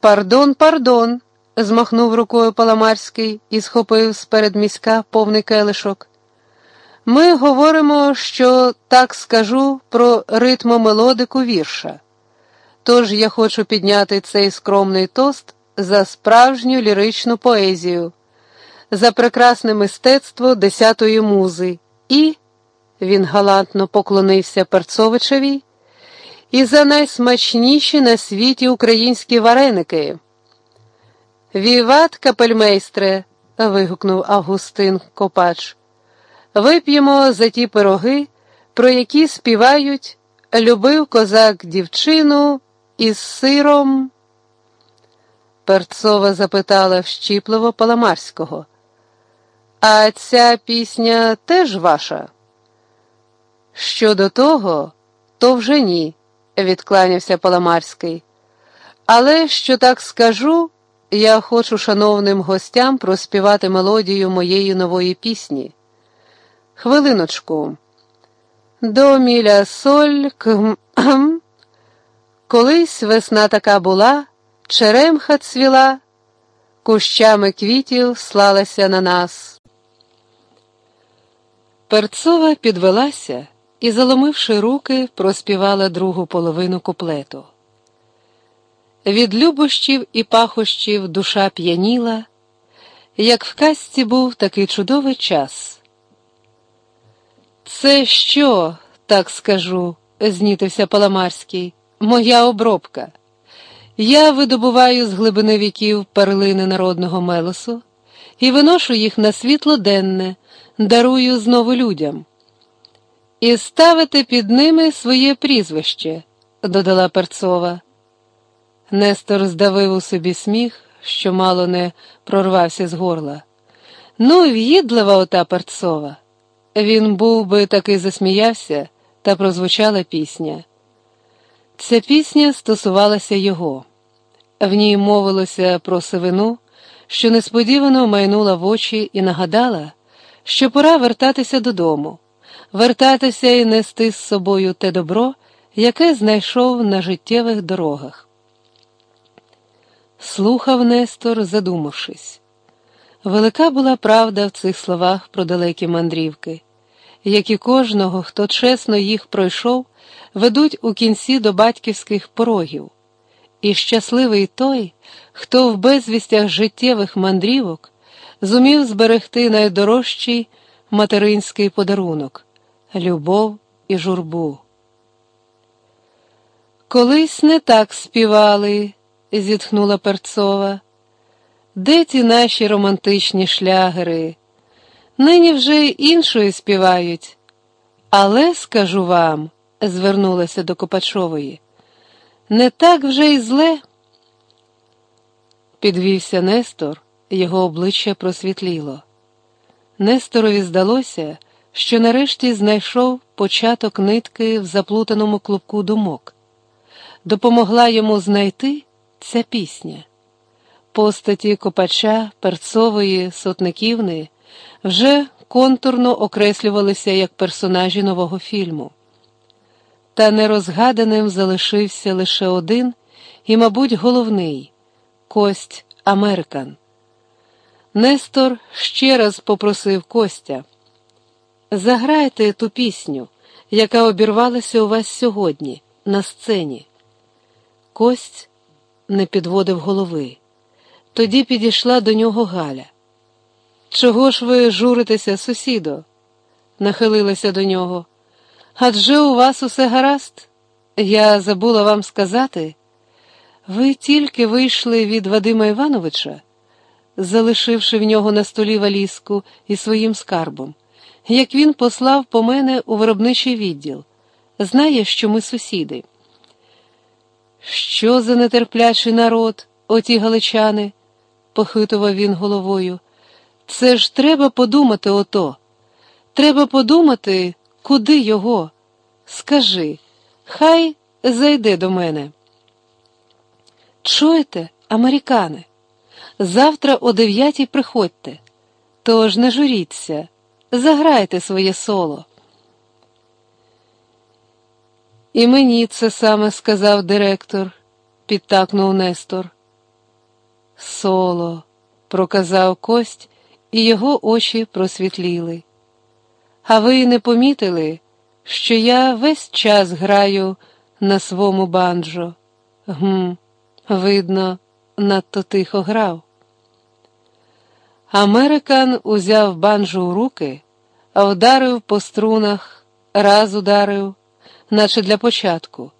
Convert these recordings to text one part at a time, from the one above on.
Пардон, пардон, змахнув рукою Паламарський і схопив з передміська повний келишок. Ми говоримо, що так скажу про ритмомелодику вірша. Тож я хочу підняти цей скромний тост за справжню ліричну поезію, за прекрасне мистецтво десятої музи і, він галантно поклонився Перцовичеві, і за найсмачніші на світі українські вареники. Віват, капельмейстре, вигукнув Августин Копач. Вип'ємо за ті пироги, про які співають любив козак дівчину із сиром. Перцова запитала вщіпливо Паламарського. А ця пісня теж ваша? Щодо того, то вже ні, відкланявся Паламарський. Але що так скажу, я хочу шановним гостям проспівати мелодію моєї нової пісні. Хвилиночку. До міля соль кхм. Колись весна така була, черемха цвіла, кущами квітів слалася на нас. Перцова підвелася і, заломивши руки, проспівала другу половину куплету. Від любощів і пахощів душа п'яніла, як в казці був такий чудовий час. Це що, так скажу, знітився Паламарський, моя обробка. Я видобуваю з глибини віків перлини народного мелосу і виношу їх на світло денне, дарую знову людям. І ставите під ними своє прізвище, додала Перцова. Нестор здавив у собі сміх, що мало не прорвався з горла. Ну, в'їдлива ота Перцова. Він був би таки засміявся, та прозвучала пісня. Ця пісня стосувалася його. В ній мовилося про сивину, що несподівано майнула в очі і нагадала, що пора вертатися додому, вертатися і нести з собою те добро, яке знайшов на життєвих дорогах. Слухав Нестор, задумавшись. Велика була правда в цих словах про далекі мандрівки, які кожного, хто чесно їх пройшов, ведуть у кінці до батьківських порогів. І щасливий той, хто в безвістях життєвих мандрівок зумів зберегти найдорожчий материнський подарунок любов і журбу. Колись не так співали, зітхнула Перцова. Де ті наші романтичні шлягери? Нині вже іншої співають. Але скажу вам, звернулася до Копачової, не так вже й зле. Підвівся Нестор, його обличчя просвітліло. Несторові здалося, що нарешті знайшов початок нитки в заплутаному клубку думок. Допомогла йому знайти ця пісня. Постаті Копача, Перцової, Сотниківни вже контурно окреслювалися як персонажі нового фільму. Та нерозгаданим залишився лише один і, мабуть, головний Кость Американ. Нестор ще раз попросив Костя. Заграйте ту пісню, яка обірвалася у вас сьогодні, на сцені. Кость не підводив голови. Тоді підійшла до нього Галя. Чого ж ви журитеся, сусідо? нахилилася до нього. Адже у вас усе гаразд? Я забула вам сказати. Ви тільки вийшли від Вадима Івановича, залишивши в нього на столі валізку і своїм скарбом, як він послав по мене у виробничий відділ, знає, що ми сусіди. Що за нетерплячий народ, оті галичани? похитував він головою. Це ж треба подумати ото. Треба подумати, куди його. Скажи, хай зайде до мене. Чуєте, американе? Завтра о дев'ятій приходьте. Тож не журіться, заграйте своє соло. І мені це саме сказав директор, підтакнув Нестор. Соло, проказав кость, і його очі просвітліли. А ви не помітили, що я весь час граю на свому банджо? Гм, видно, надто тихо грав. Американ узяв банджо у руки, вдарив по струнах, раз ударив, наче для початку,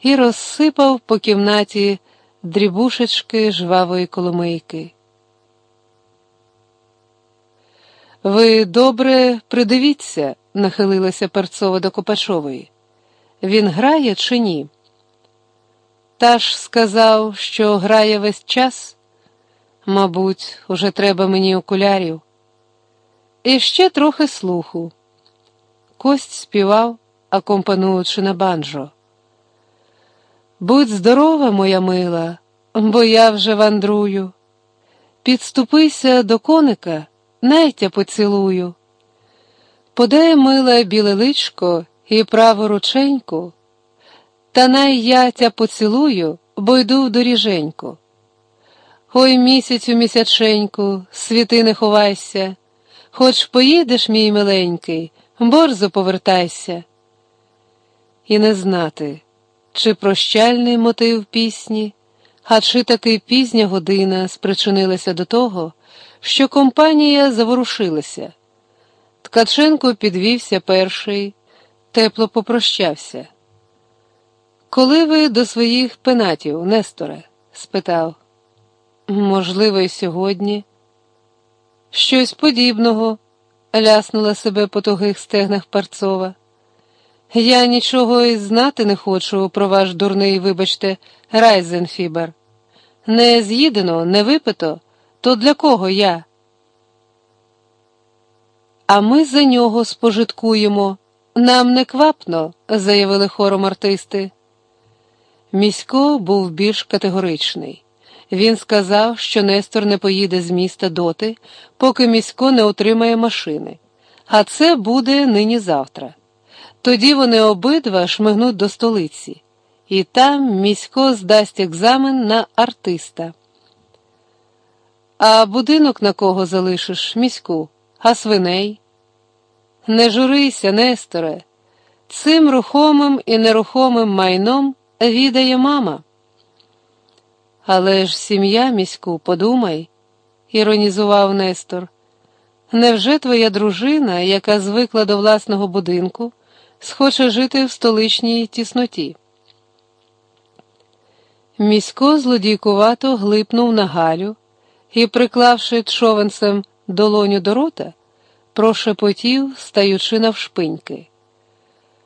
і розсипав по кімнаті дрібушечки жвавої коломийки. Ви добре придивіться, нахилилася Перцова до Копачової. Він грає чи ні? Та ж сказав, що грає весь час. Мабуть, уже треба мені окулярів. І ще трохи слуху. Кость співав, акомпануючи на банджо. Будь здорова, моя мила, бо я вже вандрую. Підступися до коника, найтя поцілую. Подай мила біле личко і праву рученьку, та най я тя поцілую, бо йду в доріженьку. Ой місяцю місяченьку, світи не ховайся, хоч поїдеш, мій миленький, борзо повертайся. І не знати, чи прощальний мотив пісні, а чи таки пізня година спричинилася до того, що компанія заворушилася. Ткаченко підвівся перший, тепло попрощався. Коли ви до своїх пенатів, Несторе? спитав. Можливо, і сьогодні. Щось подібного, ляснула себе по тугих стегнах Парцова. Я нічого і знати не хочу про ваш дурний, вибачте, Reisefieber. Не з'їдено, не випито, то для кого я? А ми за нього спожиткуємо. Нам не квапно, заявили хором артисти. Місько був більш категоричний. Він сказав, що Нестор не поїде з міста доти, поки місько не отримає машини, а це буде нині завтра. Тоді вони обидва шмигнуть до столиці, і там місько здасть екзамен на артиста. А будинок на кого залишиш міську, а свиней? Не журися, Несторе, цим рухомим і нерухомим майном відає мама. Але ж сім'я міську, подумай, іронізував Нестор. Невже твоя дружина, яка звикла до власного будинку, схоче жити в столичній тісноті? Місько злодійкувато глипнув на Галю і, приклавши човенцем долоню до рота, прошепотів, стаючи навшпиньки.